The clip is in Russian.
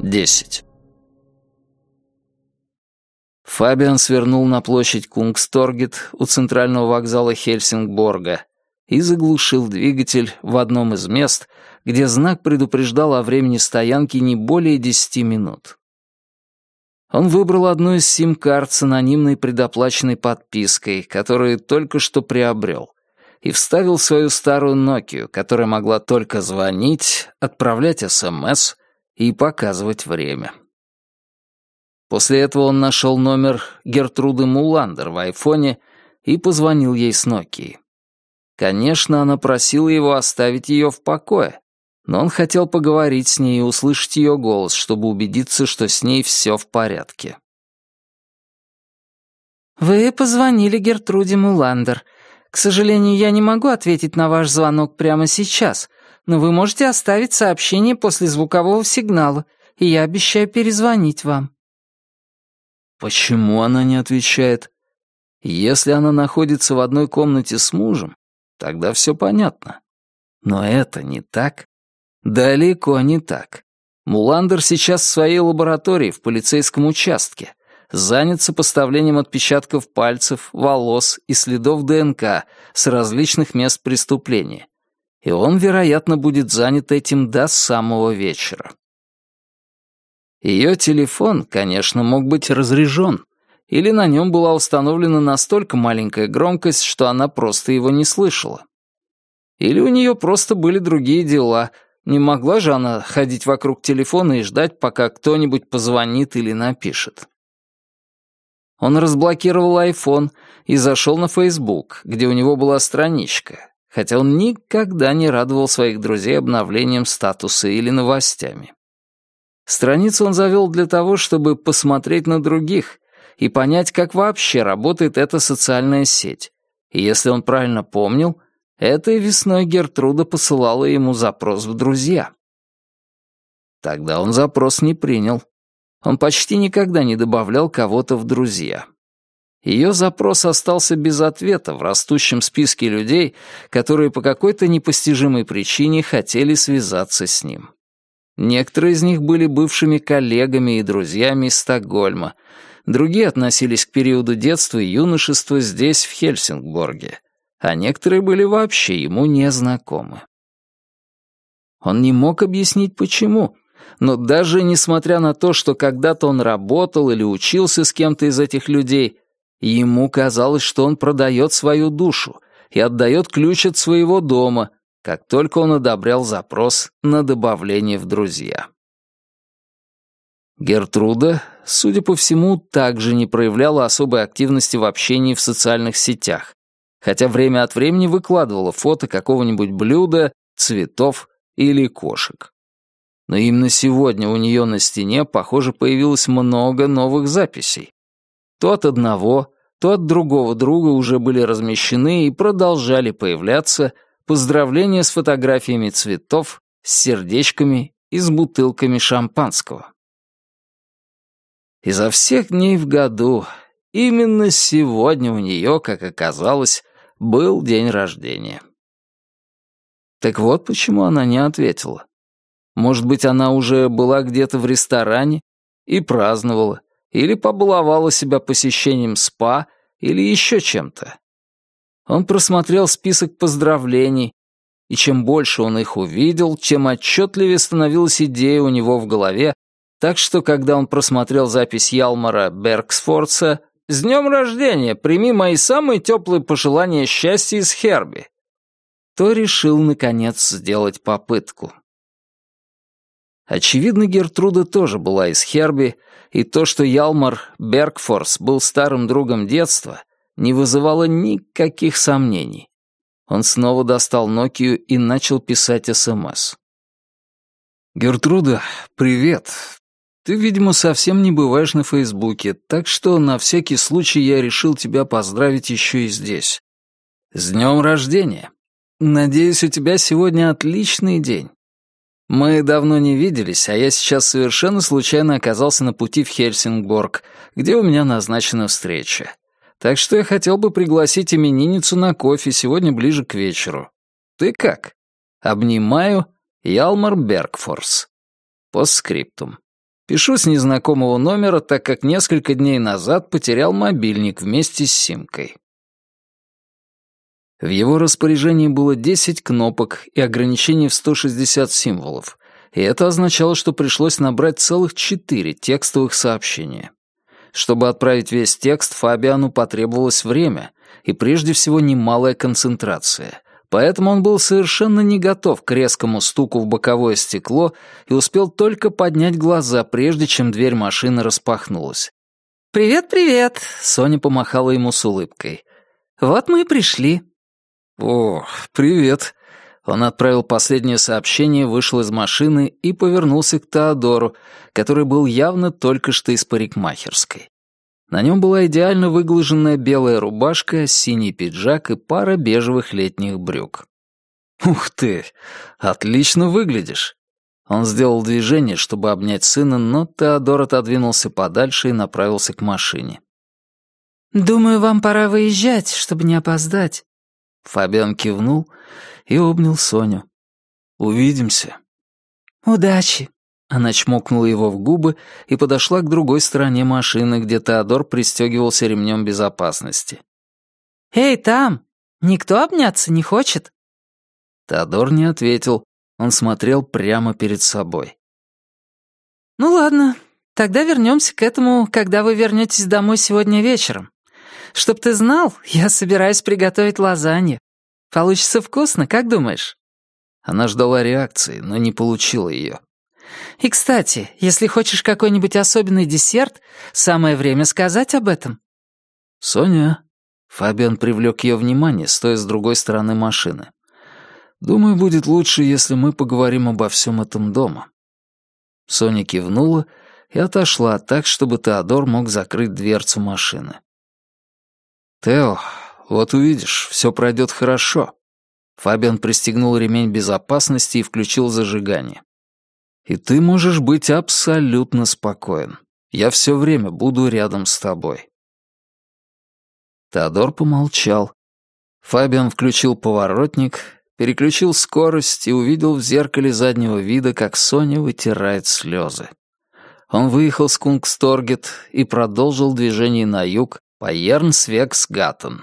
Десять. Фабиан свернул на площадь Кунгсторгет у центрального вокзала Хельсингборга и заглушил двигатель в одном из мест, где знак предупреждал о времени стоянки не более десяти минут. Он выбрал одну из сим-карт с анонимной предоплаченной подпиской, которую только что приобрел, и вставил свою старую Nokia, которая могла только звонить, отправлять СМС и показывать время. После этого он нашел номер Гертруды Муландер в айфоне и позвонил ей с Nokia. Конечно, она просила его оставить ее в покое, но он хотел поговорить с ней и услышать ее голос, чтобы убедиться, что с ней все в порядке. «Вы позвонили Гертруде Муландер. К сожалению, я не могу ответить на ваш звонок прямо сейчас, но вы можете оставить сообщение после звукового сигнала, и я обещаю перезвонить вам». Почему она не отвечает? Если она находится в одной комнате с мужем, тогда все понятно. Но это не так. Далеко не так. Муландер сейчас в своей лаборатории в полицейском участке, занят сопоставлением отпечатков пальцев, волос и следов ДНК с различных мест преступления. И он, вероятно, будет занят этим до самого вечера. Ее телефон, конечно, мог быть разряжен, или на нем была установлена настолько маленькая громкость, что она просто его не слышала. Или у нее просто были другие дела, не могла же она ходить вокруг телефона и ждать, пока кто-нибудь позвонит или напишет. Он разблокировал iPhone и зашел на Facebook, где у него была страничка, хотя он никогда не радовал своих друзей обновлением статуса или новостями. Страницу он завел для того, чтобы посмотреть на других и понять, как вообще работает эта социальная сеть. И если он правильно помнил, этой весной Гертруда посылала ему запрос в друзья. Тогда он запрос не принял. Он почти никогда не добавлял кого-то в друзья. Ее запрос остался без ответа в растущем списке людей, которые по какой-то непостижимой причине хотели связаться с ним. Некоторые из них были бывшими коллегами и друзьями из Стокгольма, другие относились к периоду детства и юношества здесь, в Хельсингборге, а некоторые были вообще ему незнакомы. Он не мог объяснить, почему, но даже несмотря на то, что когда-то он работал или учился с кем-то из этих людей, ему казалось, что он продает свою душу и отдает ключ от своего дома, как только он одобрял запрос на добавление в друзья. Гертруда, судя по всему, также не проявляла особой активности в общении в социальных сетях, хотя время от времени выкладывала фото какого-нибудь блюда, цветов или кошек. Но именно сегодня у нее на стене, похоже, появилось много новых записей. То от одного, то от другого друга уже были размещены и продолжали появляться поздравления с фотографиями цветов, с сердечками и с бутылками шампанского. Изо всех дней в году именно сегодня у нее, как оказалось, был день рождения. Так вот почему она не ответила. Может быть, она уже была где-то в ресторане и праздновала, или побаловала себя посещением спа, или еще чем-то. Он просмотрел список поздравлений, и чем больше он их увидел, тем отчетливее становилась идея у него в голове, так что, когда он просмотрел запись Ялмара Бергсфорца «С днем рождения! Прими мои самые теплые пожелания счастья из Херби!» то решил, наконец, сделать попытку. Очевидно, Гертруда тоже была из Херби, и то, что Ялмар Бергфорс был старым другом детства, не вызывало никаких сомнений. Он снова достал Нокию и начал писать СМС. «Гертруда, привет. Ты, видимо, совсем не бываешь на Фейсбуке, так что на всякий случай я решил тебя поздравить еще и здесь. С днем рождения. Надеюсь, у тебя сегодня отличный день. Мы давно не виделись, а я сейчас совершенно случайно оказался на пути в Хельсингборг, где у меня назначена встреча. Так что я хотел бы пригласить именинницу на кофе сегодня ближе к вечеру. Ты как?» Обнимаю. Ялмар Бергфорс. Постскриптум. Пишу с незнакомого номера, так как несколько дней назад потерял мобильник вместе с симкой. В его распоряжении было 10 кнопок и ограничение в 160 символов, и это означало, что пришлось набрать целых 4 текстовых сообщения. Чтобы отправить весь текст, Фабиану потребовалось время и прежде всего немалая концентрация, поэтому он был совершенно не готов к резкому стуку в боковое стекло и успел только поднять глаза, прежде чем дверь машины распахнулась. «Привет, привет!» — Соня помахала ему с улыбкой. «Вот мы и пришли». «О, привет!» Он отправил последнее сообщение, вышел из машины и повернулся к Теодору, который был явно только что из парикмахерской. На нем была идеально выглаженная белая рубашка, синий пиджак и пара бежевых летних брюк. «Ух ты! Отлично выглядишь!» Он сделал движение, чтобы обнять сына, но Теодор отодвинулся подальше и направился к машине. «Думаю, вам пора выезжать, чтобы не опоздать». Фабиан кивнул и обнял Соню. «Увидимся». «Удачи», она чмокнула его в губы и подошла к другой стороне машины, где Теодор пристегивался ремнем безопасности. «Эй, там! Никто обняться не хочет?» Теодор не ответил. Он смотрел прямо перед собой. «Ну ладно, тогда вернемся к этому, когда вы вернетесь домой сегодня вечером. Чтоб ты знал, я собираюсь приготовить лазанью. Получится вкусно, как думаешь?» Она ждала реакции, но не получила ее. И, кстати, если хочешь какой-нибудь особенный десерт, самое время сказать об этом». «Соня...» Фабиан привлек ее внимание, стоя с другой стороны машины. «Думаю, будет лучше, если мы поговорим обо всем этом дома». Соня кивнула и отошла так, чтобы Теодор мог закрыть дверцу машины. «Тео, вот увидишь, все пройдет хорошо». Фабиан пристегнул ремень безопасности и включил зажигание. И ты можешь быть абсолютно спокоен. Я все время буду рядом с тобой». Теодор помолчал. Фабиан включил поворотник, переключил скорость и увидел в зеркале заднего вида, как Соня вытирает слезы. Он выехал с Кунгсторгет и продолжил движение на юг Ернсвекс-Гаттен.